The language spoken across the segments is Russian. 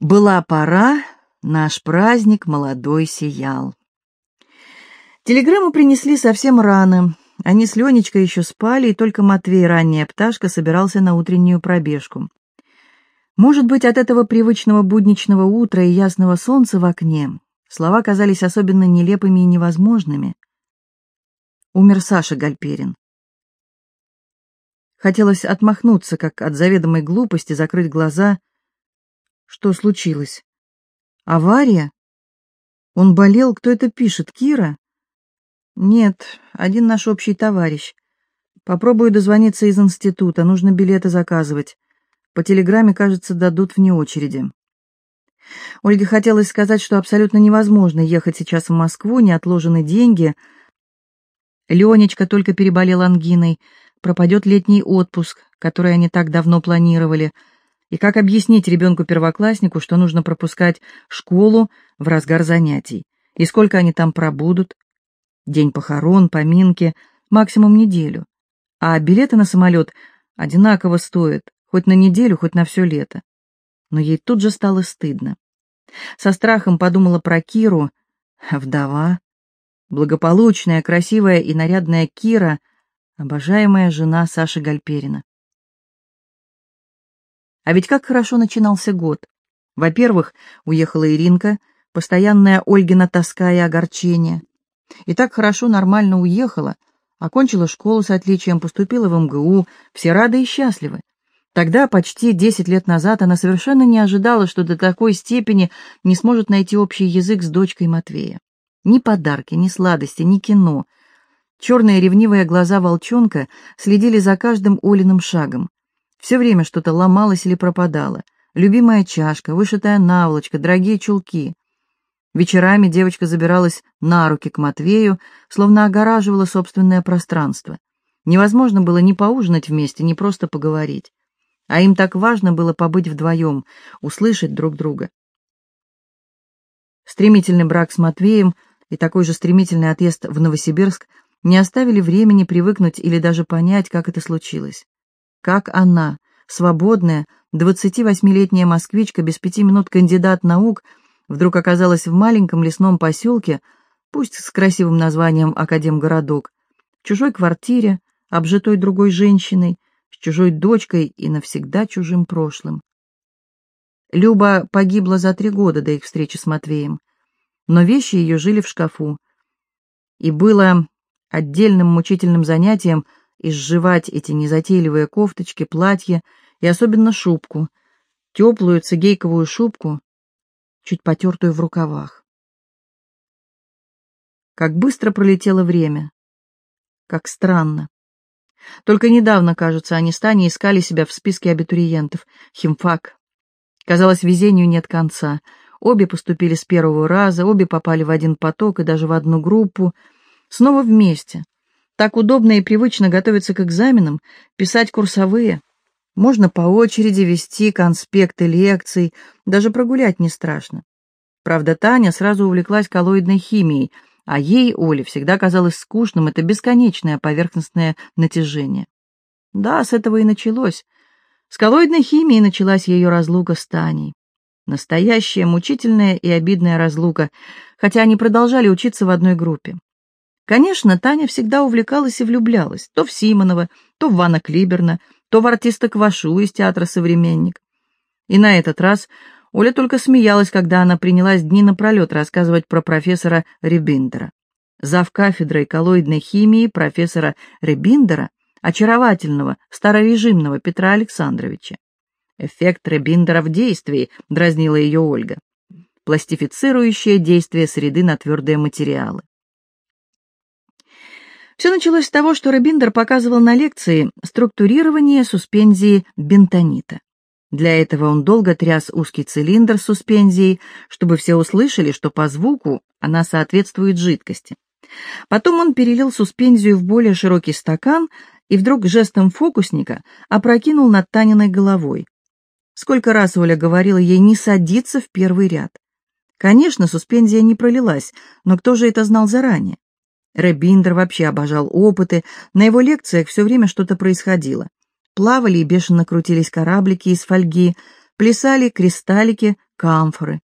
Была пора, наш праздник молодой сиял. Телеграмму принесли совсем рано. Они с Ленечкой еще спали, и только Матвей, ранняя пташка, собирался на утреннюю пробежку. Может быть, от этого привычного будничного утра и ясного солнца в окне слова казались особенно нелепыми и невозможными. Умер Саша Гальперин. Хотелось отмахнуться, как от заведомой глупости, закрыть глаза. Что случилось? Авария? Он болел? Кто это пишет? Кира? Нет, один наш общий товарищ. Попробую дозвониться из института, нужно билеты заказывать. По телеграмме, кажется, дадут вне очереди. Ольге хотелось сказать, что абсолютно невозможно ехать сейчас в Москву, не отложены деньги. Ленечка только переболел ангиной — пропадет летний отпуск, который они так давно планировали, и как объяснить ребенку-первокласснику, что нужно пропускать школу в разгар занятий, и сколько они там пробудут, день похорон, поминки, максимум неделю, а билеты на самолет одинаково стоят, хоть на неделю, хоть на все лето. Но ей тут же стало стыдно. Со страхом подумала про Киру, вдова, благополучная, красивая и нарядная Кира — обожаемая жена Саши Гальперина. А ведь как хорошо начинался год. Во-первых, уехала Иринка, постоянная Ольгина тоска и огорчение. И так хорошо, нормально уехала, окончила школу с отличием, поступила в МГУ, все рады и счастливы. Тогда, почти десять лет назад, она совершенно не ожидала, что до такой степени не сможет найти общий язык с дочкой Матвея. Ни подарки, ни сладости, ни кино — Черные ревнивые глаза волчонка следили за каждым Олиным шагом. Все время что-то ломалось или пропадало. Любимая чашка, вышитая наволочка, дорогие чулки. Вечерами девочка забиралась на руки к Матвею, словно огораживала собственное пространство. Невозможно было ни поужинать вместе, ни просто поговорить. А им так важно было побыть вдвоем, услышать друг друга. Стремительный брак с Матвеем и такой же стремительный отъезд в Новосибирск не оставили времени привыкнуть или даже понять, как это случилось. Как она, свободная, 28-летняя москвичка, без пяти минут кандидат наук, вдруг оказалась в маленьком лесном поселке, пусть с красивым названием Академгородок, в чужой квартире, обжитой другой женщиной, с чужой дочкой и навсегда чужим прошлым. Люба погибла за три года до их встречи с Матвеем, но вещи ее жили в шкафу, и было отдельным мучительным занятием изживать эти незатейливые кофточки, платья и особенно шубку, теплую цигейковую шубку, чуть потертую в рукавах. Как быстро пролетело время. Как странно. Только недавно, кажется, они с Таней искали себя в списке абитуриентов. Химфак. Казалось, везению нет конца. Обе поступили с первого раза, обе попали в один поток и даже в одну группу — Снова вместе. Так удобно и привычно готовиться к экзаменам, писать курсовые. Можно по очереди вести конспекты лекций, даже прогулять не страшно. Правда, Таня сразу увлеклась коллоидной химией, а ей, Оле, всегда казалось скучным это бесконечное поверхностное натяжение. Да, с этого и началось. С коллоидной химией началась ее разлука с Таней. Настоящая, мучительная и обидная разлука, хотя они продолжали учиться в одной группе. Конечно, Таня всегда увлекалась и влюблялась, то в Симонова, то в Вана Клиберна, то в артиста Квашу из театра «Современник». И на этот раз Оля только смеялась, когда она принялась дни напролет рассказывать про профессора Ребиндера. Зав кафедрой коллоидной химии профессора Ребиндера, очаровательного, старорежимного Петра Александровича. «Эффект Ребиндера в действии», — дразнила ее Ольга. «Пластифицирующее действие среды на твердые материалы». Все началось с того, что Робиндер показывал на лекции структурирование суспензии бентонита. Для этого он долго тряс узкий цилиндр с суспензией, чтобы все услышали, что по звуку она соответствует жидкости. Потом он перелил суспензию в более широкий стакан и вдруг жестом фокусника опрокинул над Таниной головой. Сколько раз Оля говорила ей не садиться в первый ряд. Конечно, суспензия не пролилась, но кто же это знал заранее? Ребиндер вообще обожал опыты, на его лекциях все время что-то происходило. Плавали и бешено крутились кораблики из фольги, плясали кристаллики камфоры.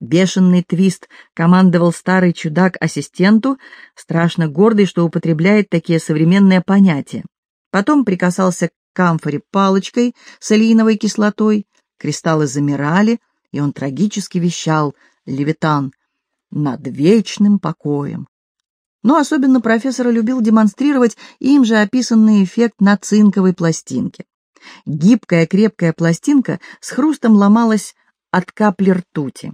Бешеный твист командовал старый чудак ассистенту, страшно гордый, что употребляет такие современные понятия. Потом прикасался к камфоре палочкой с алииновой кислотой, кристаллы замирали, и он трагически вещал «Левитан» над вечным покоем. Но особенно профессор любил демонстрировать им же описанный эффект на цинковой пластинке. Гибкая крепкая пластинка с хрустом ломалась от капли ртути.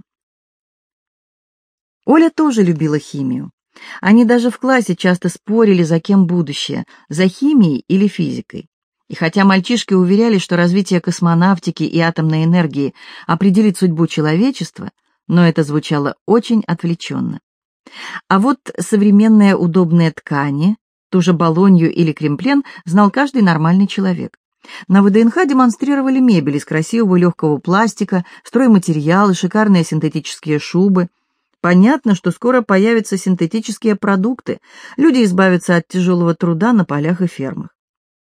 Оля тоже любила химию. Они даже в классе часто спорили, за кем будущее, за химией или физикой. И хотя мальчишки уверяли, что развитие космонавтики и атомной энергии определит судьбу человечества, но это звучало очень отвлеченно. А вот современные удобные ткани, ту же балонью или кремплен, знал каждый нормальный человек. На ВДНХ демонстрировали мебель из красивого легкого пластика, стройматериалы, шикарные синтетические шубы. Понятно, что скоро появятся синтетические продукты, люди избавятся от тяжелого труда на полях и фермах.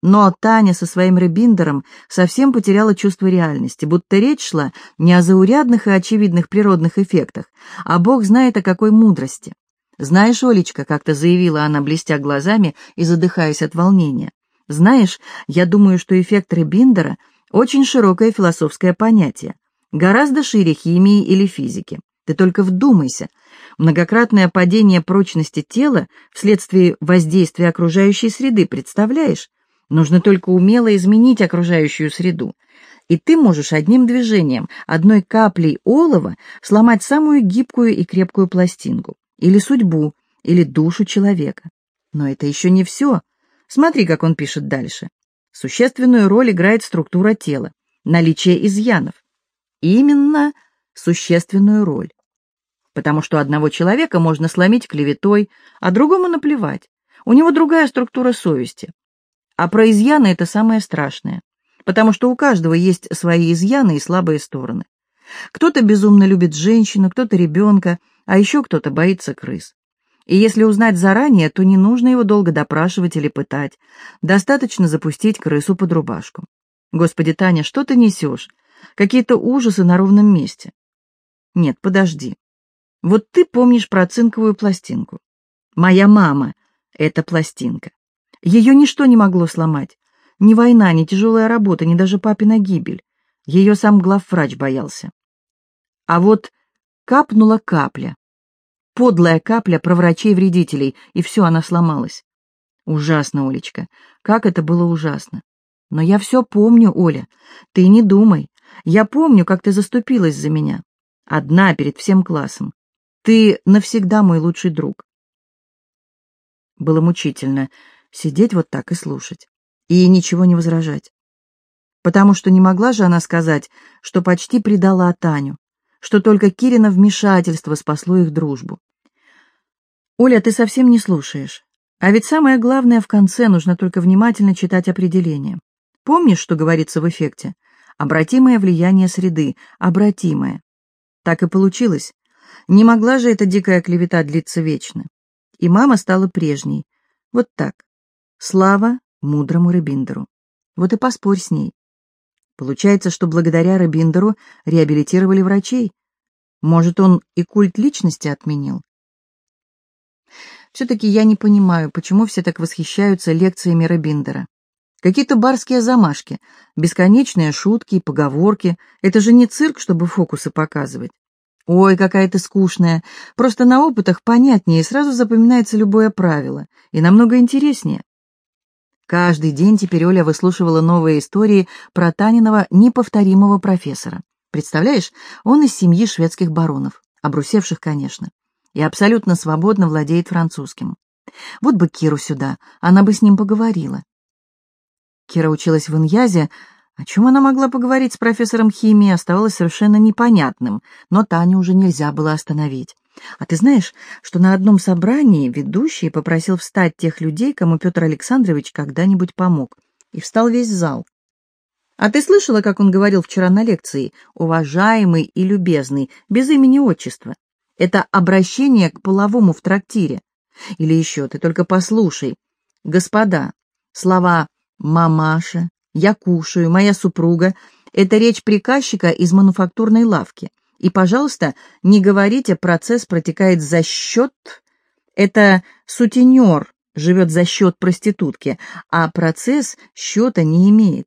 Но Таня со своим ребиндером совсем потеряла чувство реальности, будто речь шла не о заурядных и очевидных природных эффектах, а бог знает о какой мудрости. «Знаешь, Олечка», — как-то заявила она, блестя глазами и задыхаясь от волнения, «знаешь, я думаю, что эффект Ребиндера — очень широкое философское понятие, гораздо шире химии или физики. Ты только вдумайся. Многократное падение прочности тела вследствие воздействия окружающей среды, представляешь? Нужно только умело изменить окружающую среду. И ты можешь одним движением, одной каплей олова сломать самую гибкую и крепкую пластинку, или судьбу, или душу человека. Но это еще не все. Смотри, как он пишет дальше. Существенную роль играет структура тела, наличие изъянов. Именно существенную роль. Потому что одного человека можно сломить клеветой, а другому наплевать. У него другая структура совести. А про изъяны это самое страшное, потому что у каждого есть свои изъяны и слабые стороны. Кто-то безумно любит женщину, кто-то ребенка, а еще кто-то боится крыс. И если узнать заранее, то не нужно его долго допрашивать или пытать. Достаточно запустить крысу под рубашку. Господи, Таня, что ты несешь? Какие-то ужасы на ровном месте. Нет, подожди. Вот ты помнишь про цинковую пластинку. Моя мама — это пластинка. Ее ничто не могло сломать. Ни война, ни тяжелая работа, ни даже папина гибель. Ее сам главврач боялся. А вот капнула капля. Подлая капля про врачей-вредителей, и все, она сломалась. Ужасно, Олечка, как это было ужасно. Но я все помню, Оля, ты не думай. Я помню, как ты заступилась за меня. Одна перед всем классом. Ты навсегда мой лучший друг. Было мучительно сидеть вот так и слушать, и ничего не возражать. Потому что не могла же она сказать, что почти предала Таню, что только Кирина вмешательство спасло их дружбу. «Оля, ты совсем не слушаешь. А ведь самое главное в конце нужно только внимательно читать определение. Помнишь, что говорится в эффекте? Обратимое влияние среды, обратимое. Так и получилось. Не могла же эта дикая клевета длиться вечно. И мама стала прежней. Вот так. Слава мудрому Рыбиндеру. Вот и поспорь с ней. Получается, что благодаря Рыбиндеру реабилитировали врачей. Может, он и культ личности отменил? Все-таки я не понимаю, почему все так восхищаются лекциями Рыбиндера. Какие-то барские замашки, бесконечные шутки и поговорки. Это же не цирк, чтобы фокусы показывать. Ой, какая ты скучная. Просто на опытах понятнее сразу запоминается любое правило. И намного интереснее. Каждый день теперь Оля выслушивала новые истории про Таниного неповторимого профессора. Представляешь, он из семьи шведских баронов, обрусевших, конечно, и абсолютно свободно владеет французским. Вот бы Киру сюда, она бы с ним поговорила. Кира училась в Иньязе, о чем она могла поговорить с профессором химии, оставалось совершенно непонятным, но Таню уже нельзя было остановить. А ты знаешь, что на одном собрании ведущий попросил встать тех людей, кому Петр Александрович когда-нибудь помог, и встал весь зал. А ты слышала, как он говорил вчера на лекции, уважаемый и любезный, без имени отчества? Это обращение к половому в трактире. Или еще, ты только послушай. Господа, слова «мамаша», «я кушаю», «моя супруга» — это речь приказчика из мануфактурной лавки. И, пожалуйста, не говорите, процесс протекает за счет... Это сутенер живет за счет проститутки, а процесс счета не имеет.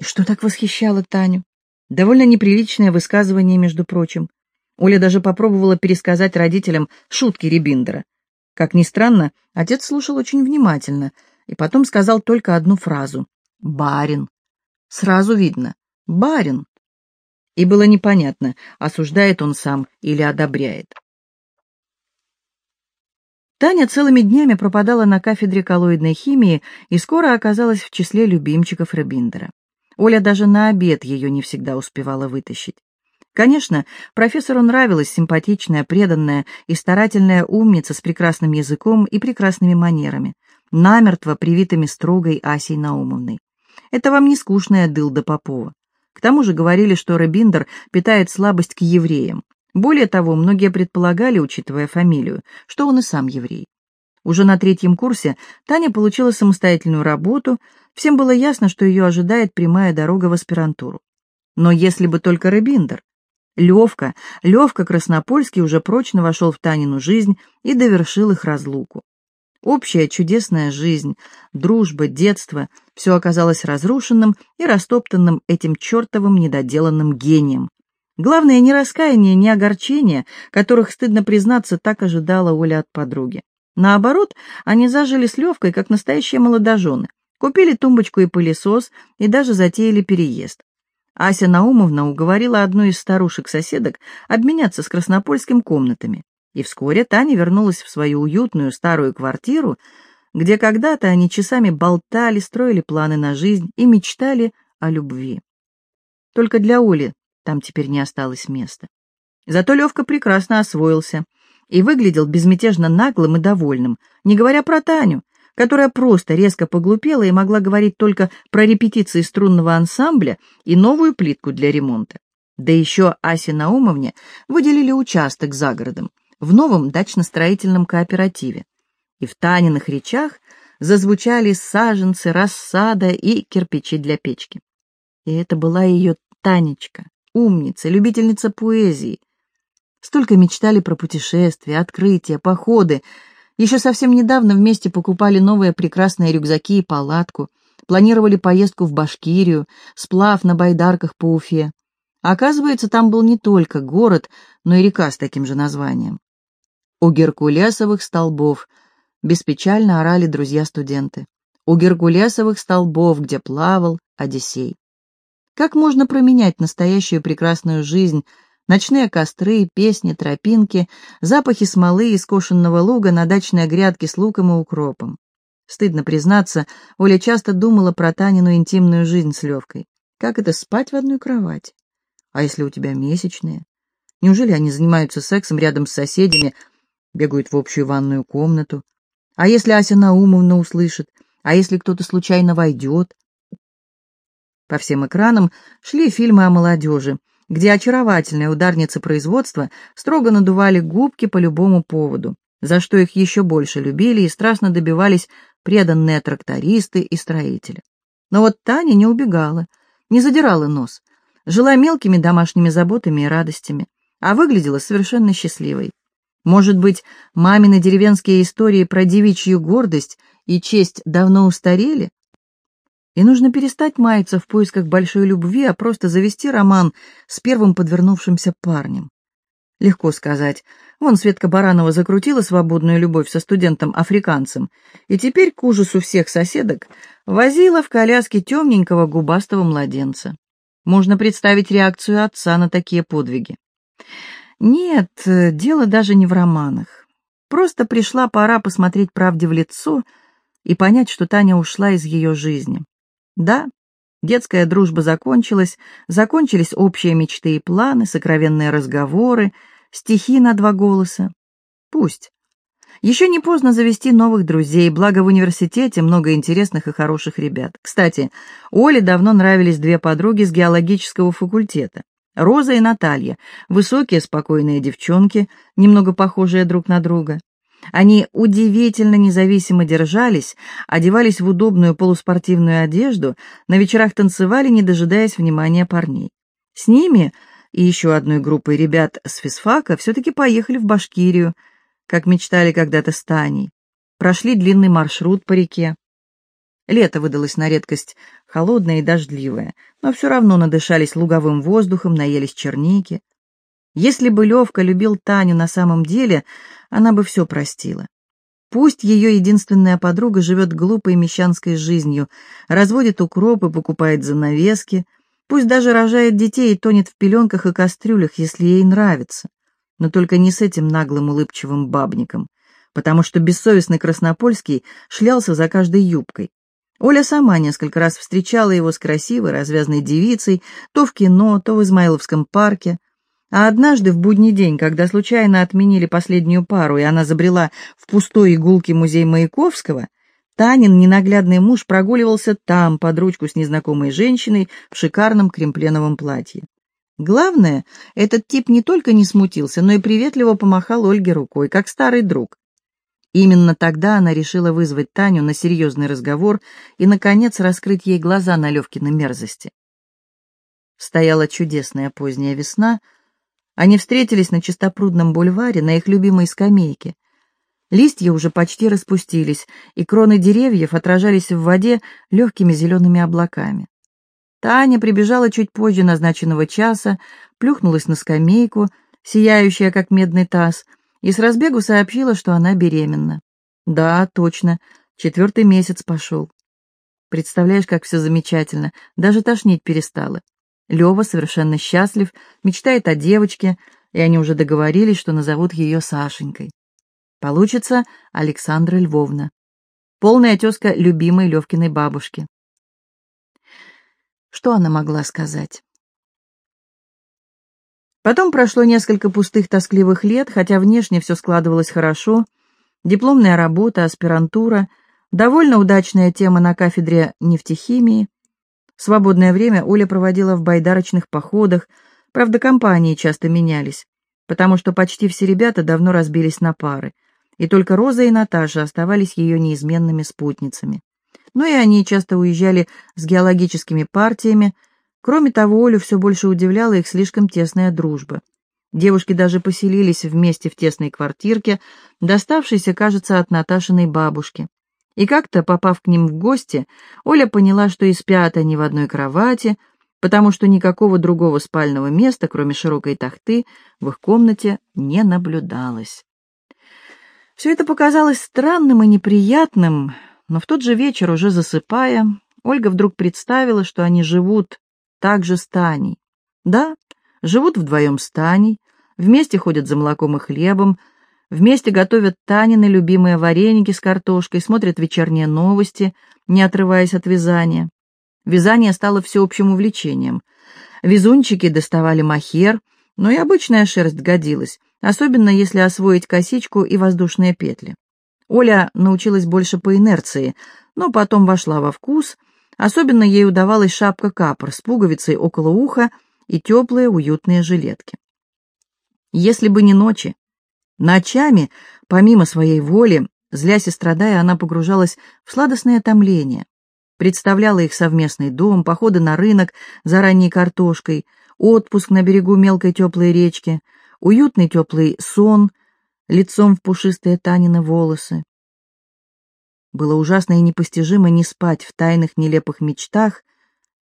Что так восхищало Таню? Довольно неприличное высказывание, между прочим. Оля даже попробовала пересказать родителям шутки Рябиндера. Как ни странно, отец слушал очень внимательно и потом сказал только одну фразу «Барин». Сразу видно «Барин». И было непонятно, осуждает он сам или одобряет. Таня целыми днями пропадала на кафедре коллоидной химии и скоро оказалась в числе любимчиков Рабиндера. Оля даже на обед ее не всегда успевала вытащить. Конечно, профессору нравилась симпатичная, преданная и старательная умница с прекрасным языком и прекрасными манерами, намертво привитыми строгой Асей Наумовной. Это вам не скучная дылда Попова. К тому же говорили, что Ребиндер питает слабость к евреям. Более того, многие предполагали, учитывая фамилию, что он и сам еврей. Уже на третьем курсе Таня получила самостоятельную работу, всем было ясно, что ее ожидает прямая дорога в аспирантуру. Но если бы только Ребиндер. Левка, Левка Краснопольский уже прочно вошел в Танину жизнь и довершил их разлуку. Общая чудесная жизнь, дружба, детство — все оказалось разрушенным и растоптанным этим чертовым недоделанным гением. Главное, не раскаяние, не огорчение, которых, стыдно признаться, так ожидала Оля от подруги. Наоборот, они зажили с Левкой, как настоящие молодожены, купили тумбочку и пылесос и даже затеяли переезд. Ася Наумовна уговорила одну из старушек-соседок обменяться с Краснопольским комнатами, и вскоре Таня вернулась в свою уютную старую квартиру, где когда-то они часами болтали, строили планы на жизнь и мечтали о любви. Только для Оли там теперь не осталось места. Зато Левка прекрасно освоился и выглядел безмятежно наглым и довольным, не говоря про Таню, которая просто резко поглупела и могла говорить только про репетиции струнного ансамбля и новую плитку для ремонта. Да еще Асе Наумовне выделили участок за городом в новом дачно-строительном кооперативе. И в Таниных речах зазвучали саженцы, рассада и кирпичи для печки. И это была ее Танечка, умница, любительница поэзии. Столько мечтали про путешествия, открытия, походы, еще совсем недавно вместе покупали новые прекрасные рюкзаки и палатку, планировали поездку в Башкирию, сплав на байдарках по Уфе. оказывается, там был не только город, но и река с таким же названием. У Геркулесовых столбов беспечально орали друзья-студенты. У Геркулесовых столбов, где плавал Одиссей. Как можно променять настоящую прекрасную жизнь Ночные костры, песни, тропинки, запахи смолы и скошенного луга на дачной грядке с луком и укропом. Стыдно признаться, Оля часто думала про Танину интимную жизнь с Левкой. Как это спать в одной кровати? А если у тебя месячные? Неужели они занимаются сексом рядом с соседями, бегают в общую ванную комнату? А если Ася Наумовна услышит? А если кто-то случайно войдет? По всем экранам шли фильмы о молодежи, где очаровательные ударницы производства строго надували губки по любому поводу, за что их еще больше любили и страстно добивались преданные трактористы и строители. Но вот Таня не убегала, не задирала нос, жила мелкими домашними заботами и радостями, а выглядела совершенно счастливой. Может быть, мамины деревенские истории про девичью гордость и честь давно устарели, и нужно перестать маяться в поисках большой любви, а просто завести роман с первым подвернувшимся парнем. Легко сказать. Вон Светка Баранова закрутила свободную любовь со студентом-африканцем, и теперь, к ужасу всех соседок, возила в коляске темненького губастого младенца. Можно представить реакцию отца на такие подвиги. Нет, дело даже не в романах. Просто пришла пора посмотреть правде в лицо и понять, что Таня ушла из ее жизни. Да, детская дружба закончилась, закончились общие мечты и планы, сокровенные разговоры, стихи на два голоса. Пусть. Еще не поздно завести новых друзей, благо в университете много интересных и хороших ребят. Кстати, Оле давно нравились две подруги с геологического факультета. Роза и Наталья, высокие, спокойные девчонки, немного похожие друг на друга. Они удивительно независимо держались, одевались в удобную полуспортивную одежду, на вечерах танцевали, не дожидаясь внимания парней. С ними и еще одной группой ребят с физфака все-таки поехали в Башкирию, как мечтали когда-то с Таней. Прошли длинный маршрут по реке. Лето выдалось на редкость холодное и дождливое, но все равно надышались луговым воздухом, наелись черники. Если бы Левка любил Таню на самом деле, она бы все простила. Пусть ее единственная подруга живет глупой мещанской жизнью, разводит укроп и покупает занавески, пусть даже рожает детей и тонет в пеленках и кастрюлях, если ей нравится, но только не с этим наглым улыбчивым бабником, потому что бессовестный Краснопольский шлялся за каждой юбкой. Оля сама несколько раз встречала его с красивой, развязной девицей, то в кино, то в Измайловском парке, а однажды в будний день, когда случайно отменили последнюю пару, и она забрела в пустой игулки музей Маяковского, Танин, ненаглядный муж, прогуливался там под ручку с незнакомой женщиной в шикарном кремпленовом платье. Главное, этот тип не только не смутился, но и приветливо помахал Ольге рукой, как старый друг. Именно тогда она решила вызвать Таню на серьезный разговор и, наконец, раскрыть ей глаза на Левкины мерзости. Стояла чудесная поздняя весна — они встретились на чистопрудном бульваре, на их любимой скамейке. Листья уже почти распустились, и кроны деревьев отражались в воде легкими зелеными облаками. Таня прибежала чуть позже назначенного часа, плюхнулась на скамейку, сияющая, как медный таз, и с разбегу сообщила, что она беременна. Да, точно, четвертый месяц пошел. Представляешь, как все замечательно, даже тошнить перестала. Лева совершенно счастлив, мечтает о девочке, и они уже договорились, что назовут ее Сашенькой. Получится Александра Львовна, полная тезка любимой Левкиной бабушки. Что она могла сказать? Потом прошло несколько пустых тоскливых лет, хотя внешне все складывалось хорошо. Дипломная работа, аспирантура, довольно удачная тема на кафедре нефтехимии, Свободное время Оля проводила в байдарочных походах, правда, компании часто менялись, потому что почти все ребята давно разбились на пары, и только Роза и Наташа оставались ее неизменными спутницами. Но и они часто уезжали с геологическими партиями, кроме того, Олю все больше удивляла их слишком тесная дружба. Девушки даже поселились вместе в тесной квартирке, доставшейся, кажется, от Наташиной бабушки. И как-то, попав к ним в гости, Оля поняла, что и спят они в одной кровати, потому что никакого другого спального места, кроме широкой тахты, в их комнате не наблюдалось. Все это показалось странным и неприятным, но в тот же вечер, уже засыпая, Ольга вдруг представила, что они живут так же с Таней. Да, живут вдвоем с Таней, вместе ходят за молоком и хлебом, Вместе готовят Танины любимые вареники с картошкой, смотрят вечерние новости, не отрываясь от вязания. Вязание стало всеобщим увлечением. Вязунчики доставали махер, но и обычная шерсть годилась, особенно если освоить косичку и воздушные петли. Оля научилась больше по инерции, но потом вошла во вкус. Особенно ей удавалась шапка-капор с пуговицей около уха и теплые уютные жилетки. Если бы не ночи, Ночами, помимо своей воли, злясь и страдая, она погружалась в сладостное томление. Представляла их совместный дом, походы на рынок за ранней картошкой, отпуск на берегу мелкой теплой речки, уютный теплый сон, лицом в пушистые Танины волосы. Было ужасно и непостижимо не спать в тайных нелепых мечтах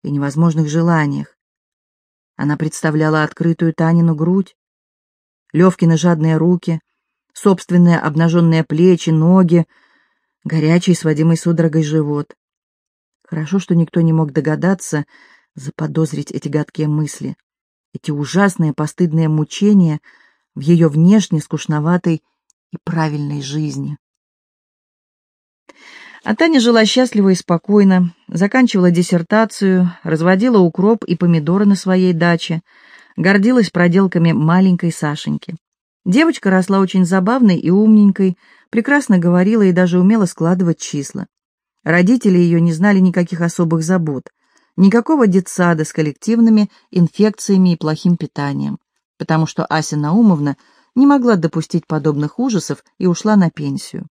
и невозможных желаниях. Она представляла открытую Танину грудь, Левкины жадные руки, собственные обнаженные плечи, ноги, горячий, сводимый судорогой живот. Хорошо, что никто не мог догадаться, заподозрить эти гадкие мысли, эти ужасные постыдные мучения в ее внешне скучноватой и правильной жизни. А Таня жила счастливо и спокойно, заканчивала диссертацию, разводила укроп и помидоры на своей даче, гордилась проделками маленькой Сашеньки. Девочка росла очень забавной и умненькой, прекрасно говорила и даже умела складывать числа. Родители ее не знали никаких особых забот, никакого детсада с коллективными инфекциями и плохим питанием, потому что Ася Наумовна не могла допустить подобных ужасов и ушла на пенсию.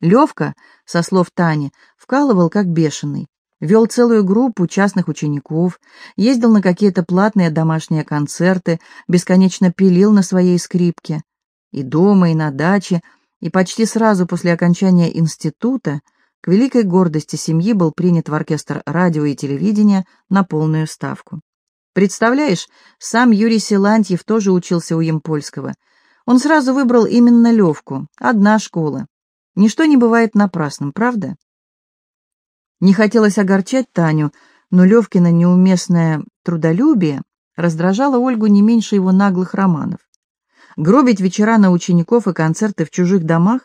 Левка, со слов Тани, вкалывал как бешеный. Вел целую группу частных учеников, ездил на какие-то платные домашние концерты, бесконечно пилил на своей скрипке. И дома, и на даче, и почти сразу после окончания института к великой гордости семьи был принят в оркестр радио и телевидения на полную ставку. Представляешь, сам Юрий Силантьев тоже учился у Емпольского. Он сразу выбрал именно Левку, одна школа. Ничто не бывает напрасным, правда? Не хотелось огорчать Таню, но Левкина неуместное трудолюбие раздражало Ольгу не меньше его наглых романов. Гробить вечера на учеников и концерты в чужих домах?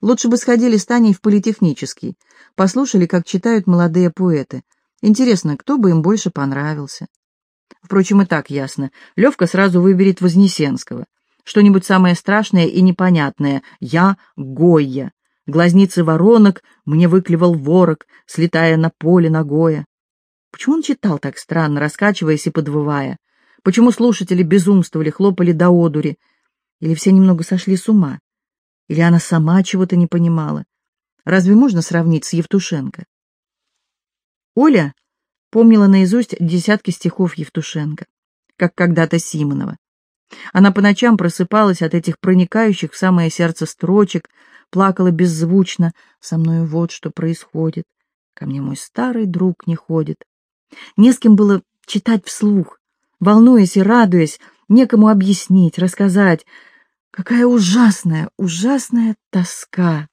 Лучше бы сходили с Таней в политехнический, послушали, как читают молодые поэты. Интересно, кто бы им больше понравился? Впрочем, и так ясно. Левка сразу выберет Вознесенского. Что-нибудь самое страшное и непонятное. Я — Гойя. Глазницы воронок мне выклевал ворог, слетая на поле ногое. Почему он читал так странно, раскачиваясь и подвывая? Почему слушатели безумствовали, хлопали до одури? Или все немного сошли с ума? Или она сама чего-то не понимала? Разве можно сравнить с Евтушенко? Оля помнила наизусть десятки стихов Евтушенко, как когда-то Симонова. Она по ночам просыпалась от этих проникающих в самое сердце строчек, плакала беззвучно. «Со мною вот что происходит. Ко мне мой старый друг не ходит». Не с кем было читать вслух, волнуясь и радуясь, некому объяснить, рассказать. Какая ужасная, ужасная тоска!